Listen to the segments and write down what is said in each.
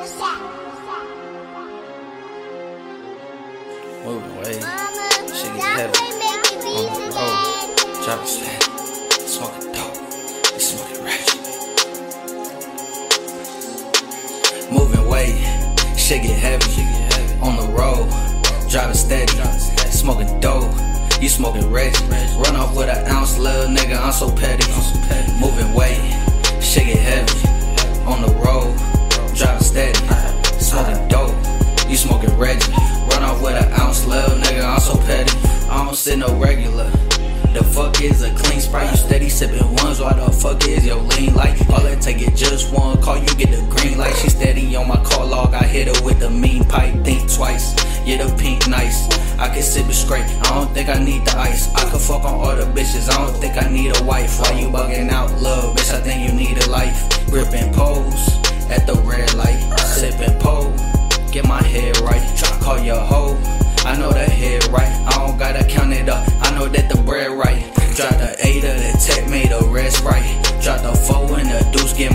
Moving away, heavy. On the road, driving steady, smoking dope, ratchet. Moving weight, shit get heavy. On the road, driving steady, smoking dope. You smoking Reggie. Run off with an ounce, little nigga. I'm so petty. Sit no regular. The fuck is a clean sprite? You steady sipping ones. Why the fuck is your lean light? All it take is just one call, you get the green light. She steady on my call log. I hit her with the mean pipe. Think twice. Yeah, the pink nice. I can sip it straight. I don't think I need the ice. I can fuck on all the bitches. I don't think I need a wife. Why you bugging out, love?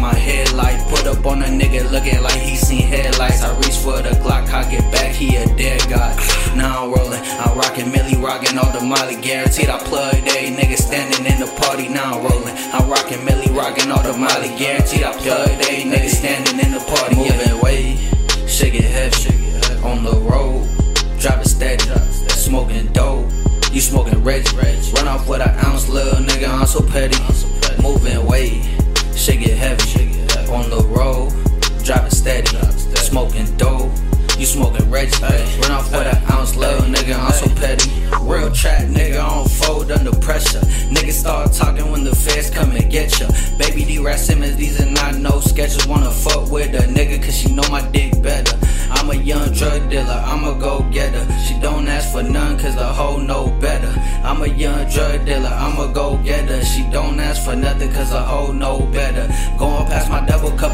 My headlight. Put up on a nigga looking like he seen headlights. I reach for the Glock, I get back, he a dead god. Now I'm rolling, I'm rocking Millie, rocking all the Molly. Guaranteed I plug they nigga standing in the party. Now I'm rolling, I'm rocking Millie, rocking all the Molly. Guaranteed I plug they nigga standing in the party. Moving way, shit get heavy on the road, driving steady, smoking dope. You smoking Reggie, run off with an ounce, little nigga. I'm so petty, moving weight, shit get heavy on the road, driving steady, smoking dope. You smoking Reggie, run off with an ounce, little nigga. I'm so petty, real trap nigga. I don't fold under pressure. Niggas start talking when the feds come and get ya. Baby D. Rat Simmons, these are not no sketches. Wanna fuck with a nigga, cause she know my dick better. I'm a young drug dealer, I'm a go getter. She don't ask for none, cause the hoe know better. I'm a young drug dealer, I'm a go getter. She don't ask for nothing, cause the hoe know better. Going past my double cup,